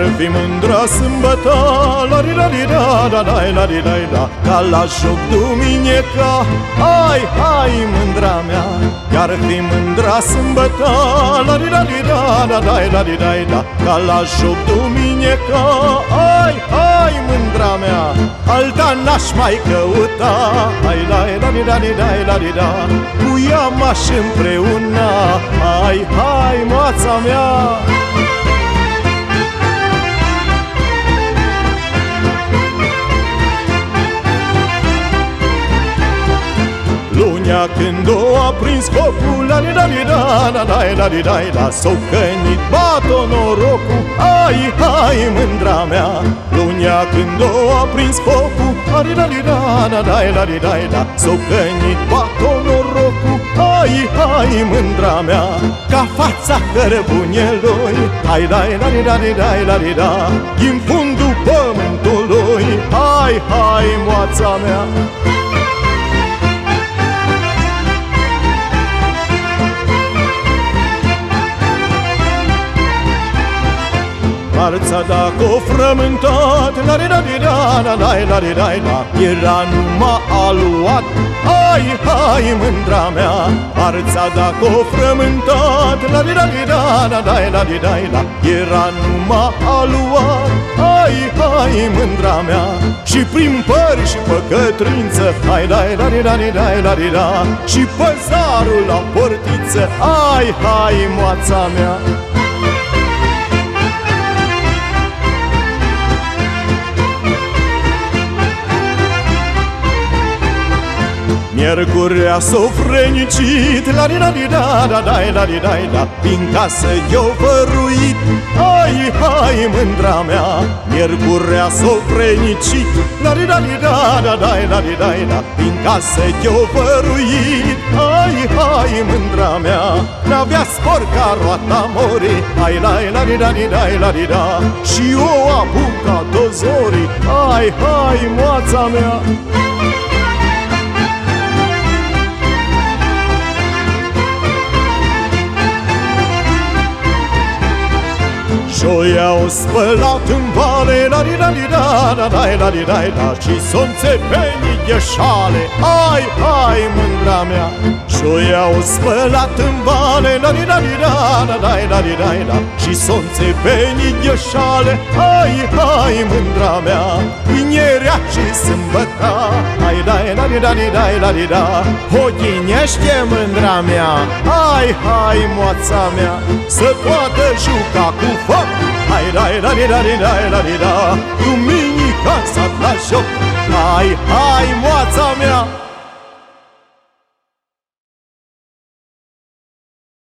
Chiar fi mândra sâmbătă La ri la ri da da da la ri la da Ca la joc duminica. Hai, hai mândra mea Chiar fi mândra sâmbătă La ri la ri da da da la ri la da Ca la joc duminica. Hai, hai mândra mea Alta n-aș mai căuta. Hai la la ri la ri da la ri da Cu ea m-aș împreuna. Hai, hai moața mea Lunea când o a prins copul La li da li da la da la li da la S-o cănit bat-o norocul Ai, hai mândra mea Lunea când o a prins copul La li da li da la da la li da la S-o cănit bat-o norocul Hai, hai mândra mea Ca fața cărbunelui Hai la la li da li da la li da Din fundul pământului Hai, hai moața mea Marța dacă o frământat La ri la ri la la la la ri la la Era numai aluat. Hai, hai mândra mea Marța dacă o frământat La ri la ri la la la la ri la la Era numai aluat. Hai, hai mândra mea Și prin pări și păcătrință Hai, la la ri la ri la la ri la Și păzarul la portiță Hai, hai moața mea Miercurea s-o frenicit La di da di da da da da di da da Prin casă eu văruit. Hai, hai mândra mea Miercurea s-o frenicit La di da di da da da da di da da Prin casă eu văruit. Hai, hai mândra mea N-avea spor ca roata mori Hai la la di da di da la di da Și o apuca dozori Hai, hai moața mea Și-o o spălat în vale La di da di da da da la di da da Și s-o înțepenit gheșale Ai, ai mândra mea Și-o o spălat în vale La di da di da da da la di da da. Și s-o înțepenit gheșale Ai, ai mândra mea Vinerea și sâmbăta. Ai da la di da di da la di da. Hochinește mândra mea Hai, hai moața mea Să poată juca cu foc. Hai, da, da, da, da, da, da, da. Duminica s-a la joc. Hai, hai, moața mea